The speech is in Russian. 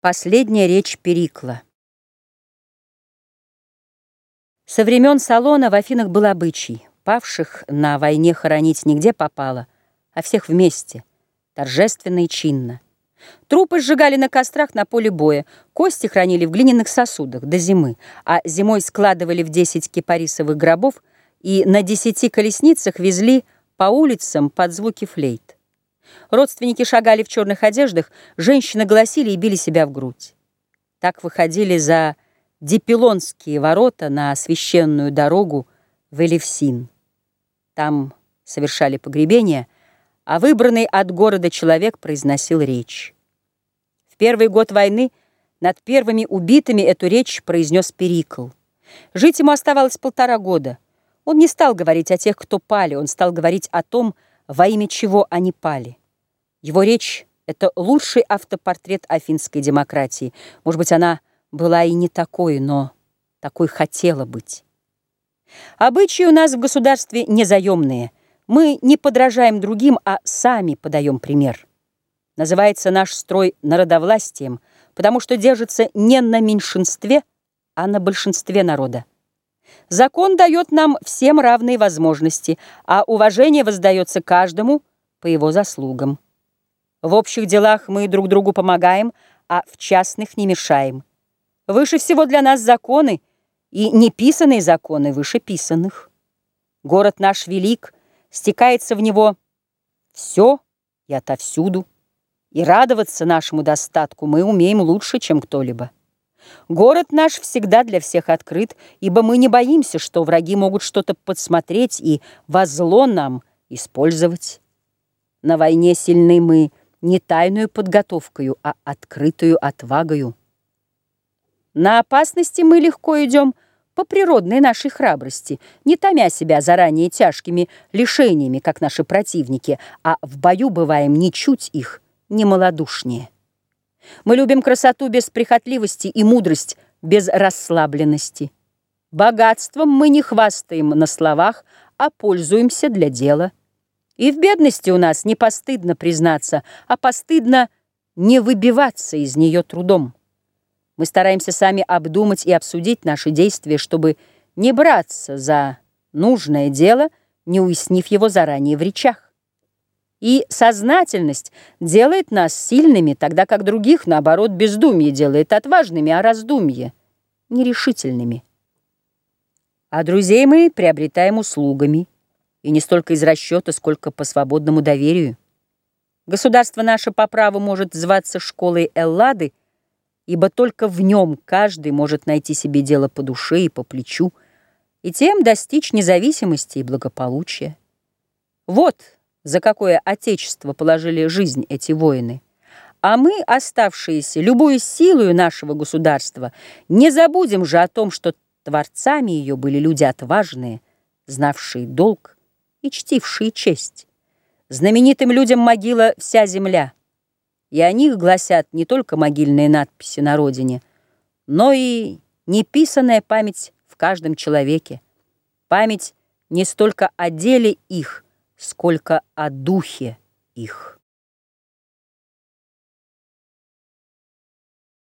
Последняя речь Перикла. Со времен Салона в Афинах был обычай павших на войне хоронить нигде попало, а всех вместе, торжественно и чинно. Трупы сжигали на кострах на поле боя, кости хранили в глиняных сосудах до зимы, а зимой складывали в 10 кипарисовых гробов и на десяти колесницах везли по улицам под звуки флейт. Родственники шагали в черных одеждах, женщины голосили и били себя в грудь. Так выходили за Дипилонские ворота на священную дорогу в Элевсин. Там совершали погребение, а выбранный от города человек произносил речь. В первый год войны над первыми убитыми эту речь произнес Перикл. Жить ему оставалось полтора года. Он не стал говорить о тех, кто пали, он стал говорить о том, во имя чего они пали. Его речь — это лучший автопортрет афинской демократии. Может быть, она была и не такой, но такой хотела быть. Обычаи у нас в государстве незаемные. Мы не подражаем другим, а сами подаем пример. Называется наш строй народовластием, потому что держится не на меньшинстве, а на большинстве народа. Закон дает нам всем равные возможности, а уважение воздается каждому по его заслугам. В общих делах мы друг другу помогаем, а в частных не мешаем. Выше всего для нас законы, и неписанные законы выше писанных. Город наш велик, стекается в него все и отовсюду, и радоваться нашему достатку мы умеем лучше, чем кто-либо. Город наш всегда для всех открыт, ибо мы не боимся, что враги могут что-то подсмотреть и во зло нам использовать. На войне сильны мы не тайную подготовкою, а открытую отвагою. На опасности мы легко идем по природной нашей храбрости, не томя себя заранее тяжкими лишениями, как наши противники, а в бою бываем ничуть их не малодушнее. Мы любим красоту без прихотливости и мудрость без расслабленности. Богатством мы не хвастаем на словах, а пользуемся для дела. И в бедности у нас не постыдно признаться, а постыдно не выбиваться из нее трудом. Мы стараемся сами обдумать и обсудить наши действия, чтобы не браться за нужное дело, не уяснив его заранее в речах. И сознательность делает нас сильными, тогда как других, наоборот, бездумье делает отважными, а раздумье — нерешительными. А друзей мы приобретаем услугами — и не столько из расчета, сколько по свободному доверию. Государство наше по праву может зваться школой Эллады, ибо только в нем каждый может найти себе дело по душе и по плечу, и тем достичь независимости и благополучия. Вот за какое отечество положили жизнь эти воины. А мы, оставшиеся, любую силою нашего государства, не забудем же о том, что творцами ее были люди отважные, знавшие долг, и чтившие честь. Знаменитым людям могила вся земля, и о них гласят не только могильные надписи на родине, но и неписанная память в каждом человеке, память не столько о деле их, сколько о духе их.